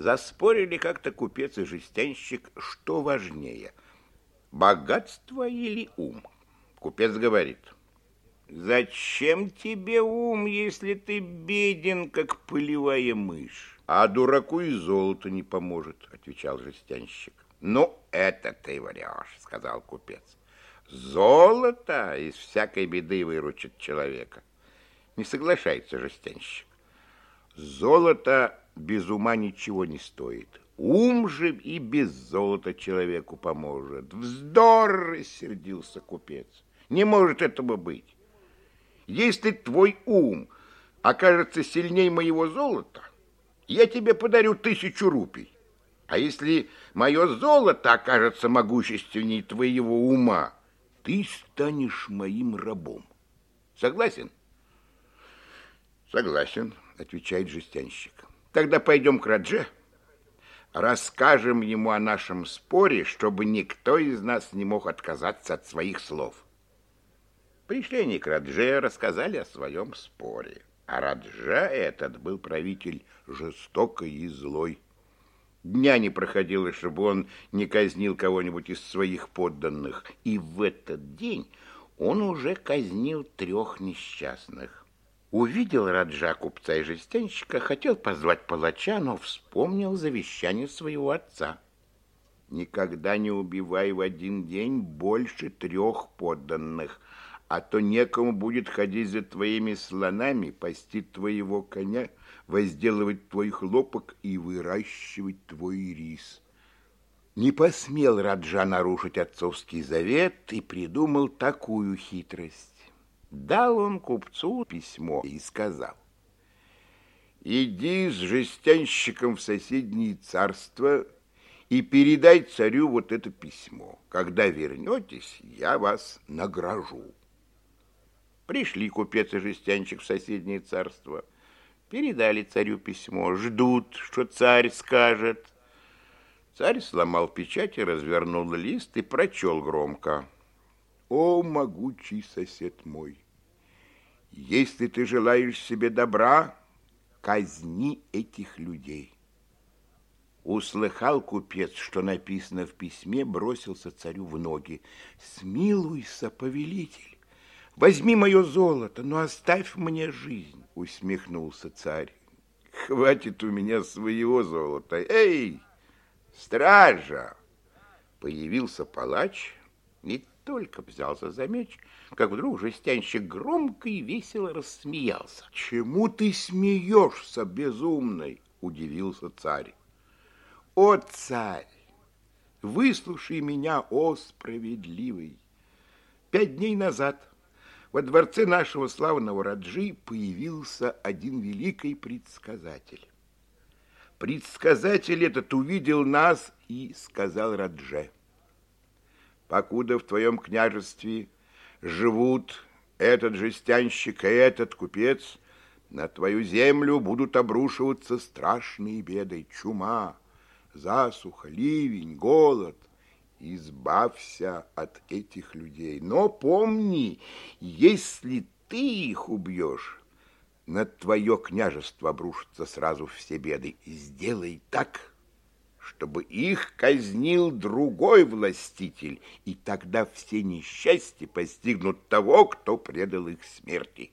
Заспорили как-то купец и жестянщик, что важнее, богатство или ум. Купец говорит, зачем тебе ум, если ты беден, как пылевая мышь? А дураку и золото не поможет, отвечал жестянщик. Ну, это ты врешь, сказал купец. Золото из всякой беды выручит человека. Не соглашается жестянщик. Золото без ума ничего не стоит. Ум же и без золота человеку поможет. Вздор, рассердился купец. Не может этого быть. Если твой ум окажется сильнее моего золота, я тебе подарю тысячу рупий. А если мое золото окажется могущественнее твоего ума, ты станешь моим рабом. Согласен? Согласен, отвечает жестянщик. Тогда пойдем к Радже, расскажем ему о нашем споре, чтобы никто из нас не мог отказаться от своих слов. Пришли они к Радже, рассказали о своем споре. А Раджа этот был правитель жестокий и злой. Дня не проходило, чтобы он не казнил кого-нибудь из своих подданных. И в этот день он уже казнил трех несчастных. Увидел Раджа купца и жестянщика, хотел позвать палача, но вспомнил завещание своего отца. Никогда не убивай в один день больше трех подданных, а то некому будет ходить за твоими слонами, пасти твоего коня, возделывать твой хлопок и выращивать твой рис. Не посмел Раджа нарушить отцовский завет и придумал такую хитрость. Дал он купцу письмо и сказал, «Иди с жестянщиком в соседнее царство и передай царю вот это письмо. Когда вернетесь, я вас награжу». Пришли купец и жестянчик в соседнее царство. Передали царю письмо, ждут, что царь скажет. Царь сломал печать и развернул лист и прочел громко. «О, могучий сосед мой, если ты желаешь себе добра, казни этих людей». Услыхал купец, что написано в письме, бросился царю в ноги. «Смилуйся, повелитель, Возьми мое золото, но оставь мне жизнь, усмехнулся царь. Хватит у меня своего золота. Эй, стража! Появился палач и только взялся за меч, как вдруг жестянщик громко и весело рассмеялся. «Чему ты смеешься, безумный?» – удивился царь. «О, царь, выслушай меня, о справедливый! Пять дней назад во дворце нашего славного Раджи появился один великий предсказатель. Предсказатель этот увидел нас и сказал Радже, «Покуда в твоем княжестве живут этот жестянщик и этот купец, на твою землю будут обрушиваться страшные беды, чума, засуха, ливень, голод – избавься от этих людей. Но помни, если ты их убьешь, на твое княжество обрушатся сразу все беды. Сделай так, чтобы их казнил другой властитель, и тогда все несчастья постигнут того, кто предал их смерти.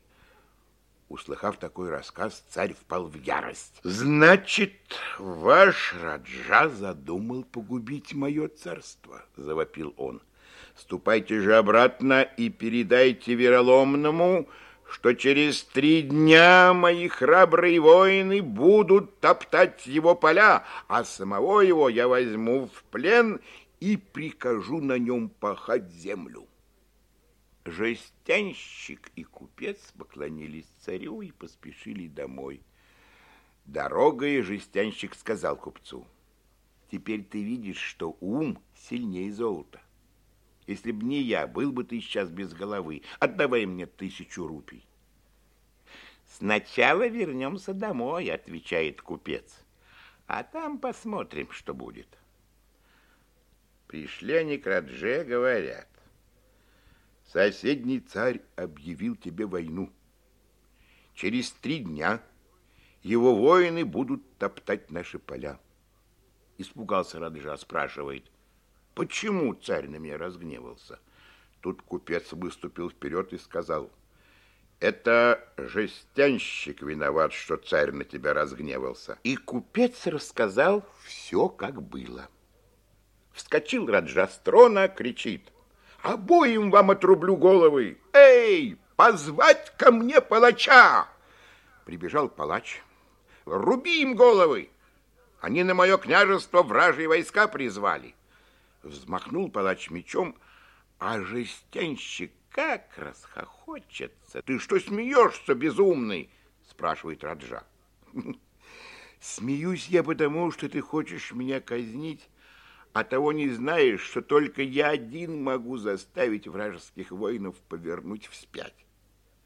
Услыхав такой рассказ, царь впал в ярость. «Значит, ваш Раджа задумал погубить мое царство», — завопил он. «Ступайте же обратно и передайте вероломному, что через три дня мои храбрые воины будут топтать его поля, а самого его я возьму в плен и прикажу на нем пахать землю». Жестянщик и купец поклонились царю и поспешили домой. Дорогой жестянщик сказал купцу, «Теперь ты видишь, что ум сильнее золота. Если б не я, был бы ты сейчас без головы. Отдавай мне тысячу рупий». «Сначала вернемся домой», — отвечает купец, «а там посмотрим, что будет». Пришли они к Радже, говорят, Соседний царь объявил тебе войну. Через три дня его воины будут топтать наши поля. Испугался Раджа, спрашивает, почему царь на меня разгневался? Тут купец выступил вперед и сказал, это жестянщик виноват, что царь на тебя разгневался. И купец рассказал все, как было. Вскочил Раджа с трона, кричит, обоим вам отрублю головы. Эй, позвать ко мне палача! Прибежал палач, руби им головы. Они на мое княжество вражьи войска призвали. Взмахнул палач мечом, а жестянщик как расхохочется. Ты что смеешься, безумный? Спрашивает Раджа. Смеюсь я потому, что ты хочешь меня казнить, а того не знаешь, что только я один могу заставить вражеских воинов повернуть вспять.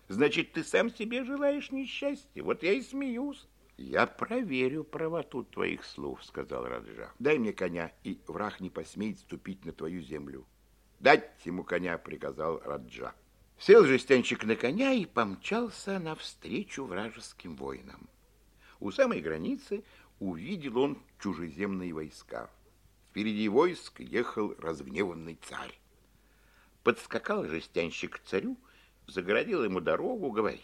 Значит, ты сам себе желаешь несчастья. Вот я и смеюсь. Я проверю правоту твоих слов, сказал Раджа. Дай мне коня, и враг не посмеет ступить на твою землю. Дать ему коня, приказал Раджа. Сел жестянщик на коня и помчался навстречу вражеским воинам. У самой границы увидел он чужеземные войска. Впереди войск ехал разгневанный царь. Подскакал жестянщик к царю загородил ему дорогу, говорит,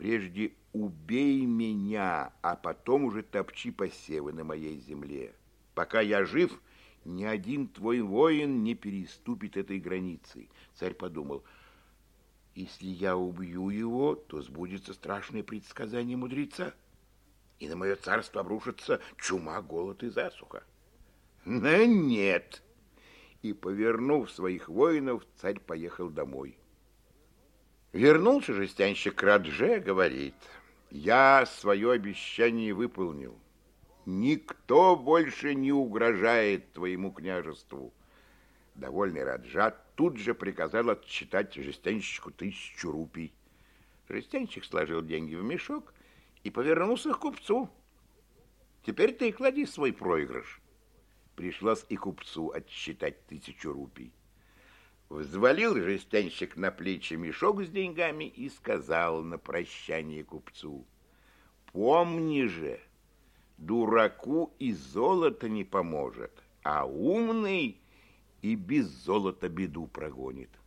прежде убей меня, а потом уже топчи посевы на моей земле. Пока я жив, ни один твой воин не переступит этой границы. Царь подумал, если я убью его, то сбудется страшное предсказание мудреца, и на мое царство обрушится чума, голод и засуха. Но нет. И, повернув своих воинов, царь поехал домой. Вернулся жестянщик к Радже, говорит, я свое обещание выполнил. Никто больше не угрожает твоему княжеству. Довольный Раджа тут же приказал отчитать жестянщику тысячу рупий. Жестянщик сложил деньги в мешок и повернулся к купцу. Теперь ты и клади свой проигрыш. Пришлось и купцу отсчитать тысячу рупий. Взвалил жестянщик на плечи мешок с деньгами и сказал на прощание купцу, «Помни же, дураку и золото не поможет, а умный и без золота беду прогонит».